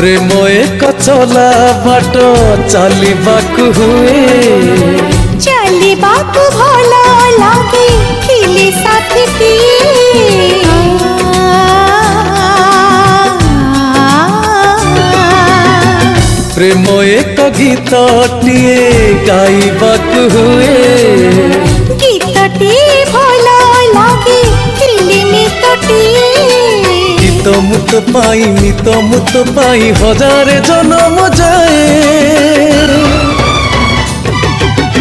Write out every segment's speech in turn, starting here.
प्रेम एक चला बाट चली बाकु हुए चली बाकु भोला लागे खिले साथी ती प्रेम एक गीत टिए गाई बाकु हुए गीत टिए মুক্ত পাই নিত মুক্ত পাই হাজারে জনম যায়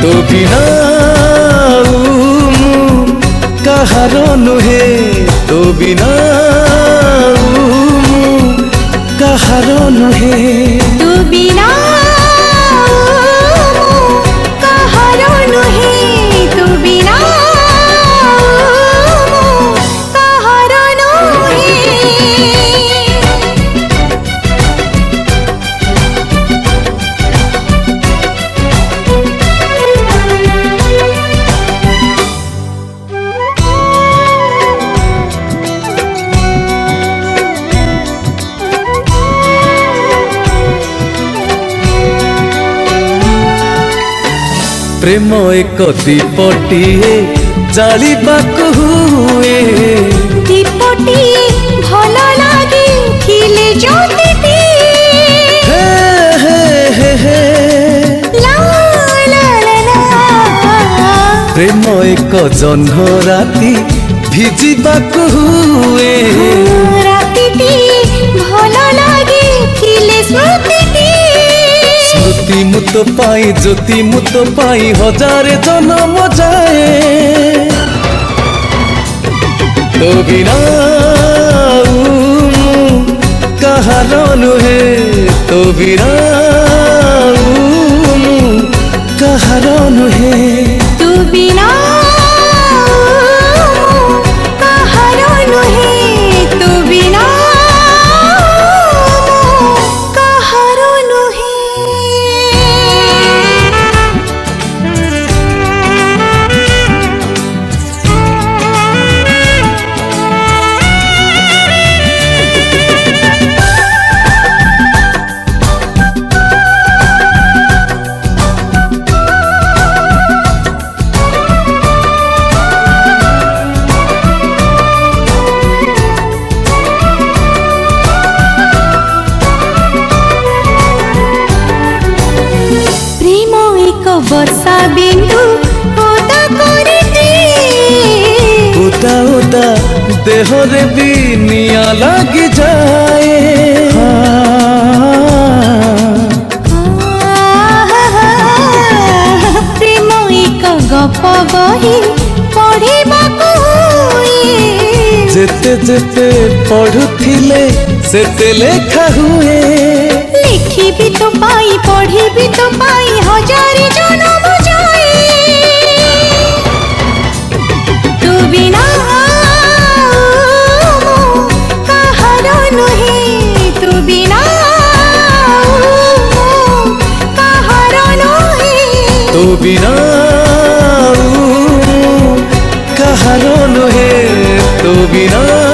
তো বিনা কাহার নুহে তো বিনা কাহার নুহে ପ୍ରେମ ଏକ ଦୀପଟିଏ ଜାଳିବାକୁ ହୁଏ ଦୀପଟିଏ ଭଲ ଲାଗେ ଥିଲେ ଜ୍ୟୋତିଟି ପ୍ରେମ ଏକ ଜହ୍ନ ରାତି ଭିଜିବାକୁ ହୁଏ মুত পাই জ্যোতি মুত পাই হজারে জনম যায় তো বিনা কাহার নুহে তো বিনা বিন্দু ওতা করিতে ওতা ওতা দেহরে বি নিয়া লাগি যায় প্রেম এক গপ বহি পড়িবাকু যেতে যেতে পড়ুথিলে সেতে লেখা হুয়ে बिना कहा नुहे तो बिना